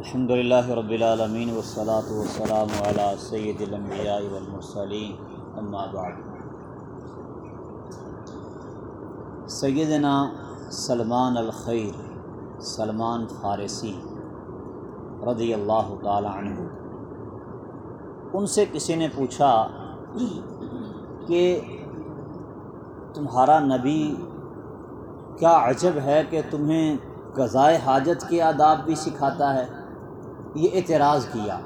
الحمد للہ رب العالمین والصلاة والسلام علی سید الانبیاء والمرسلین، اما بعد. سیدنا سلمان الخیر، سلمان فارسی رضی اللہ تعالی عنہ، ان سے کسی نے پوچھا کہ تمہارا نبی کیا عجب ہے کہ تمہیں قضائے حاجت کے آداب بھی سکھاتا ہے؟ یہ اعتراض کیا۔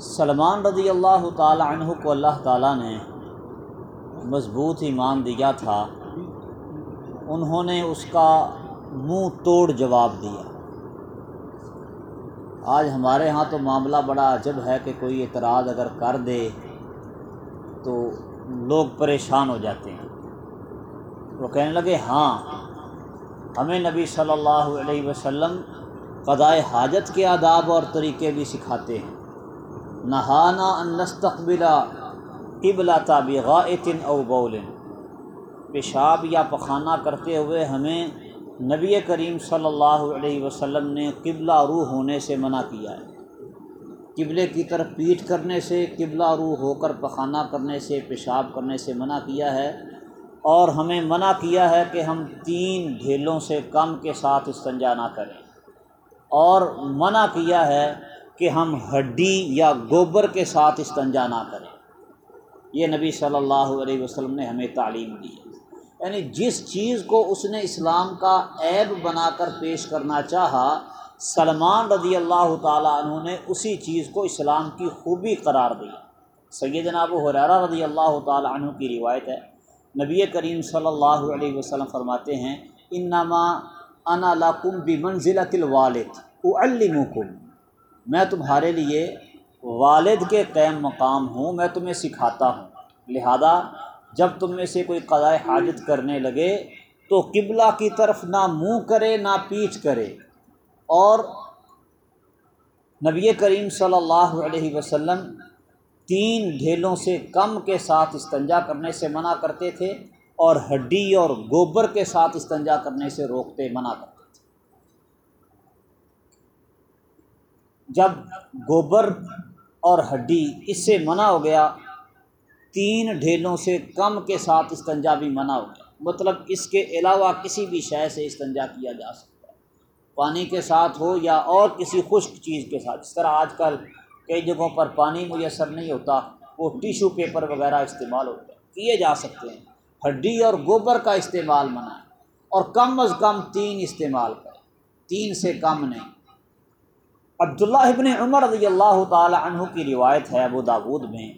سلمان رضی اللہ تعالی عنہ کو اللہ تعالیٰ نے مضبوط ایمان دیا تھا۔ انہوں نے اس کا منہ توڑ جواب دیا۔ آج ہمارے ہاں تو معاملہ بڑا عجب ہے کہ کوئی اعتراض اگر کر دے تو لوگ پریشان ہو جاتے ہیں۔ وہ کہنے لگے ہاں ہمیں نبی صلی اللہ علیہ وسلم قضائے حاجت کے آداب اور طریقے بھی سکھاتے ہیں۔ نہانا انستقبلا قبلا تابغاطن او بول۔ پیشاب یا پخانہ کرتے ہوئے ہمیں نبی کریم صلی اللہ علیہ وسلم نے قبلہ روح ہونے سے منع کیا ہے۔ قبلے کی طرف پیٹ کرنے سے، قبلہ روح ہو کر پخانہ کرنے سے، پیشاب کرنے سے منع کیا ہے۔ اور ہمیں منع کیا ہے کہ ہم تین ڈھیلوں سے کم کے ساتھ استنجا نہ کریں۔ اور منع کیا ہے کہ ہم ہڈی یا گوبر کے ساتھ استنجا نہ کریں۔ یہ نبی صلی اللہ علیہ وسلم نے ہمیں تعلیم دی یعنی جس چیز کو اس نے اسلام کا عیب بنا کر پیش کرنا چاہا، سلمان رضی اللہ تعالیٰ عنہ نے اسی چیز کو اسلام کی خوبی قرار دی۔ سید جناب حریرہ رضی اللہ تعالیٰ عنہ کی روایت ہے۔ نبی کریم صلی اللہ علیہ وسلم فرماتے ہیں، انما انا لکم بمنزلۃ الوالد، اعلمکم۔ میں تمہارے لیے والد کے قیم مقام ہوں، میں تمہیں سکھاتا ہوں۔ لہذا جب تم میں سے کوئی قضاء حاجت کرنے لگے تو قبلہ کی طرف نہ منہ کرے، نہ پیٹھ کرے۔ اور نبی کریم صلی اللہ علیہ وسلم تین ڈھیلوں سے کم کے ساتھ استنجا کرنے سے منع کرتے تھے اور ہڈی اور گوبر کے ساتھ استنجا کرنے سے روکتے منع کرتے تھے۔ جب گوبر اور ہڈی اس سے منع ہو گیا، تین ڈھیلوں سے کم کے ساتھ استنجا بھی منع ہو گیا۔ مطلب اس کے علاوہ کسی بھی شے سے استنجا کیا جا سکتا ہے۔ پانی کے ساتھ ہو یا اور کسی خشک چیز کے ساتھ۔ جس طرح آج کل کئی جگہوں پر پانی میسر نہیں ہوتا، وہ ٹیشو پیپر وغیرہ استعمال ہوتے ہیں، کیے جا سکتے ہیں۔ ہڈی اور گوبر کا استعمال منع ہے، اور کم از کم تین استعمال کریں۔ تین سے کم نہیں۔ عبداللہ ابن عمر رضی اللہ تعالی عنہ کی روایت ہے ابو داود میں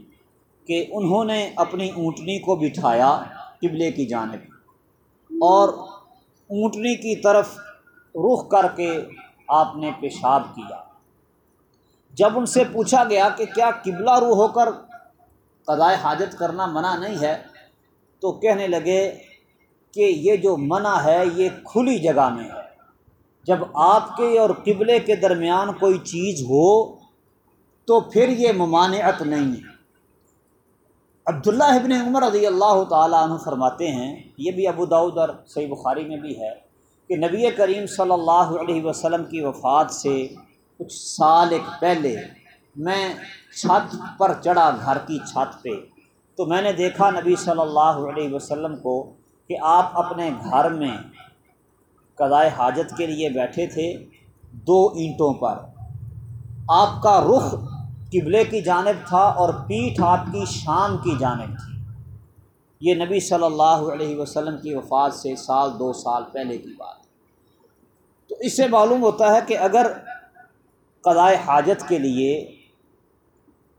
کہ انہوں نے اپنی اونٹنی کو بٹھایا قبلے کی جانب، اور اونٹنی کی طرف رخ کر کے آپ نے پیشاب کیا۔ جب ان سے پوچھا گیا کہ کیا قبلہ روح ہو کر قضائے حاجت کرنا منع نہیں ہے، تو کہنے لگے کہ یہ جو منع ہے، یہ کھلی جگہ میں ہے۔ جب آپ کے اور قبلے کے درمیان کوئی چیز ہو، تو پھر یہ ممانعت نہیں ہے۔ عبداللہ ابن عمر رضی اللہ تعالیٰ عنہ فرماتے ہیں، یہ بھی ابو داود اور صحیح بخاری میں بھی ہے، کہ نبی کریم صلی اللہ علیہ وسلم کی وفات سے کچھ سال ایک پہلے میں چھت پر چڑھا گھر کی چھت پہ۔ تو میں نے دیکھا نبی صلی اللہ علیہ وسلم کو کہ آپ اپنے گھر میں قضائے حاجت کے لیے بیٹھے تھے دو اینٹوں پر۔ آپ کا رخ قبلے کی جانب تھا اور پیٹھ آپ کی شام کی جانب تھی۔ یہ نبی صلی اللہ علیہ وسلم کی وفات سے سال دو سال پہلے کی بات۔ تو اس سے معلوم ہوتا ہے کہ اگر قضائے حاجت کے لیے،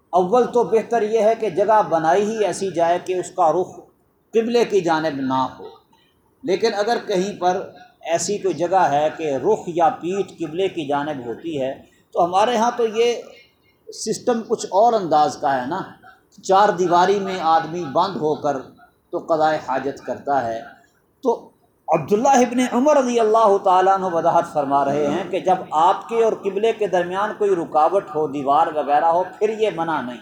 اول تو بہتر یہ ہے کہ جگہ بنائی ہی ایسی جائے کہ اس کا رخ قبلے کی جانب نہ ہو۔ لیکن اگر کہیں پر ایسی کوئی جگہ ہے کہ رخ یا پیٹھ قبلے کی جانب ہوتی ہے، تو ہمارے ہاں تو یہ سسٹم کچھ اور انداز کا ہے نا۔ چار دیواری میں آدمی بند ہو کر تو قضائے حاجت کرتا ہے۔ تو عبداللہ ابن عمر رضی اللہ تعالیٰ عنہ وضاحت فرما رہے ہیں کہ جب آپ کے اور قبلے کے درمیان کوئی رکاوٹ ہو، دیوار وغیرہ ہو، پھر یہ منع نہیں۔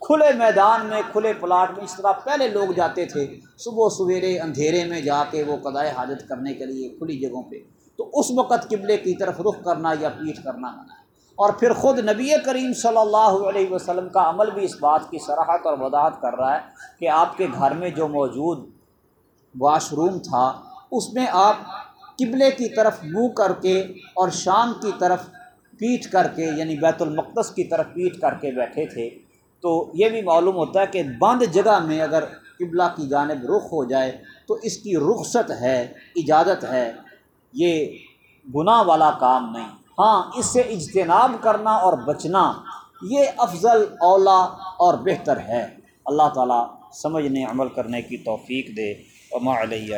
کھلے میدان میں، کھلے پلاٹ میں اس طرح پہلے لوگ جاتے تھے، صبح سویرے اندھیرے میں جا کے وہ قضائے حاجت کرنے کے لیے کھلی جگہوں پہ۔ تو اس وقت قبلے کی طرف رخ کرنا یا پیٹھ کرنا منع ہے۔ اور پھر خود نبی کریم صلی اللہ علیہ وسلم کا عمل بھی اس بات کی سراحت اور وضاحت کر رہا ہے کہ آپ کے گھر میں جو موجود واش روم تھا اس میں آپ قبلے کی طرف منہ کر کے اور شام کی طرف پیٹھ کر کے یعنی بیت المقدس کی طرف پیٹھ کر کے بیٹھے تھے۔ تو یہ بھی معلوم ہوتا ہے کہ بند جگہ میں اگر قبلہ کی جانب رخ ہو جائے تو اس کی رخصت ہے، اجازت ہے۔ یہ گناہ والا کام نہیں۔ ہاں اس سے اجتناب کرنا اور بچنا، یہ افضل اولا اور بہتر ہے۔ اللہ تعالیٰ سمجھنے، عمل کرنے کی توفیق دے۔ اور علیہ